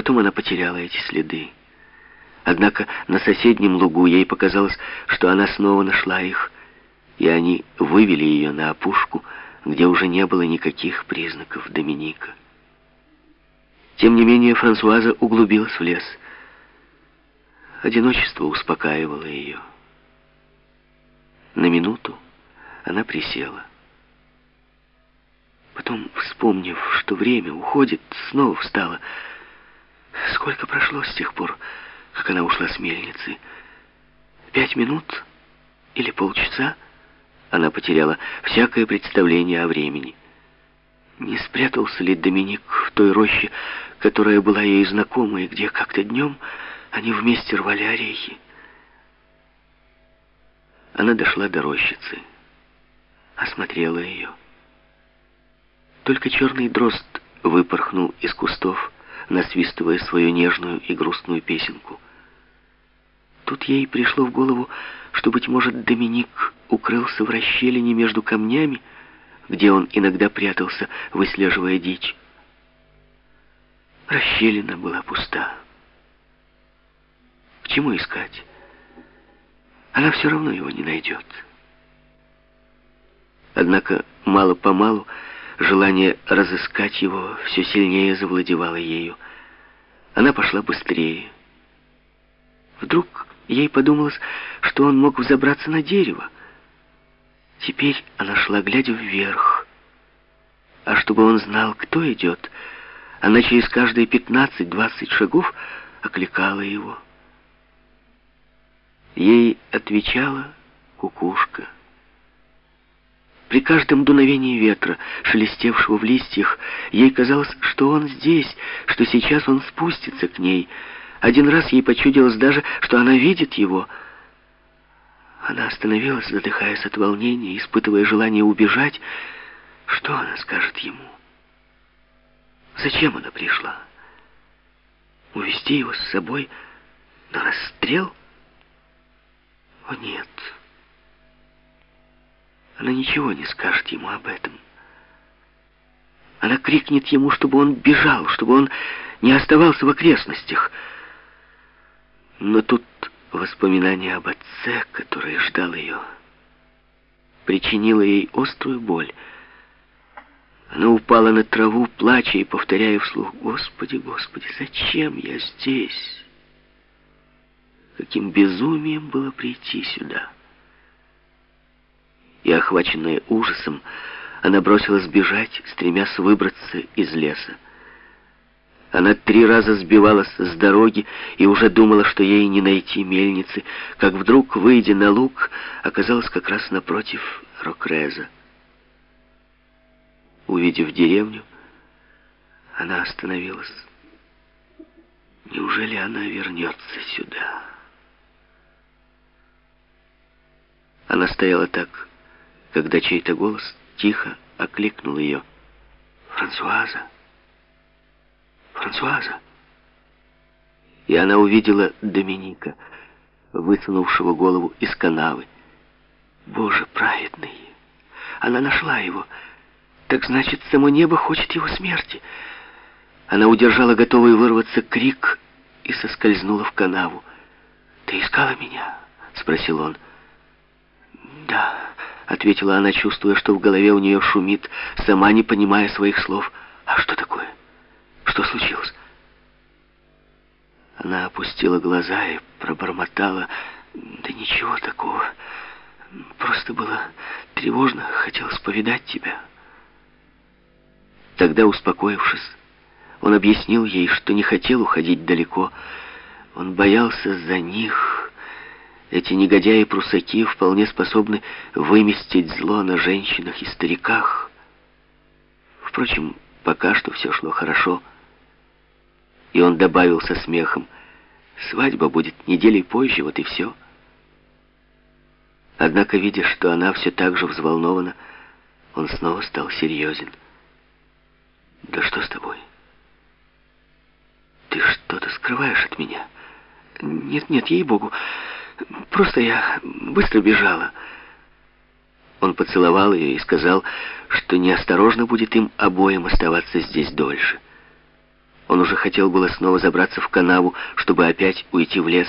Потом она потеряла эти следы. Однако на соседнем лугу ей показалось, что она снова нашла их, и они вывели ее на опушку, где уже не было никаких признаков Доминика. Тем не менее, Франсуаза углубилась в лес. Одиночество успокаивало ее. На минуту она присела. Потом, вспомнив, что время уходит, снова встала. Сколько прошло с тех пор, как она ушла с мельницы? Пять минут или полчаса? Она потеряла всякое представление о времени. Не спрятался ли Доминик в той роще, которая была ей знакома, и где как-то днем они вместе рвали орехи? Она дошла до рощицы, осмотрела ее. Только черный дрозд выпорхнул из кустов, насвистывая свою нежную и грустную песенку. Тут ей пришло в голову, что, быть может, Доминик укрылся в расщелине между камнями, где он иногда прятался, выслеживая дичь. Расщелина была пуста. К чему искать? Она все равно его не найдет. Однако мало-помалу желание разыскать его все сильнее завладевало ею. Она пошла быстрее. Вдруг ей подумалось, что он мог взобраться на дерево. Теперь она шла, глядя вверх. А чтобы он знал, кто идет, она через каждые пятнадцать-двадцать шагов окликала его. Ей отвечала кукушка. При каждом дуновении ветра, шелестевшего в листьях, ей казалось, что он здесь, что сейчас он спустится к ней. Один раз ей почудилось даже, что она видит его — она остановилась, задыхаясь от волнения, испытывая желание убежать. Что она скажет ему? Зачем она пришла? Увести его с собой на расстрел? О, нет. Она ничего не скажет ему об этом. Она крикнет ему, чтобы он бежал, чтобы он не оставался в окрестностях. Но тут Воспоминание об отце, который ждал ее, причинило ей острую боль. Она упала на траву, плача и повторяя вслух, «Господи, Господи, зачем я здесь?» Каким безумием было прийти сюда. И, охваченная ужасом, она бросилась бежать, стремясь выбраться из леса. Она три раза сбивалась с дороги и уже думала, что ей не найти мельницы, как вдруг, выйдя на луг, оказалась как раз напротив Рокреза. Увидев деревню, она остановилась. Неужели она вернется сюда? Она стояла так, когда чей-то голос тихо окликнул ее. «Франсуаза!» Франсуаза. И она увидела Доминика, высунувшего голову из канавы. Боже праведный! Она нашла его. Так значит, само небо хочет его смерти. Она удержала готовый вырваться крик и соскользнула в канаву. «Ты искала меня?» — спросил он. «Да», — ответила она, чувствуя, что в голове у нее шумит, сама не понимая своих слов. «А что такое?» Что случилось? Она опустила глаза и пробормотала. Да ничего такого. Просто было тревожно. Хотелось повидать тебя. Тогда, успокоившись, он объяснил ей, что не хотел уходить далеко. Он боялся за них. Эти негодяи-прусаки вполне способны выместить зло на женщинах и стариках. Впрочем, пока что все шло хорошо. И он добавил со смехом, «Свадьба будет неделей позже, вот и все». Однако, видя, что она все так же взволнована, он снова стал серьезен. «Да что с тобой? Ты что-то скрываешь от меня?» «Нет, нет, ей-богу, просто я быстро бежала». Он поцеловал ее и сказал, что неосторожно будет им обоим оставаться здесь дольше. Он уже хотел было снова забраться в канаву, чтобы опять уйти в лес,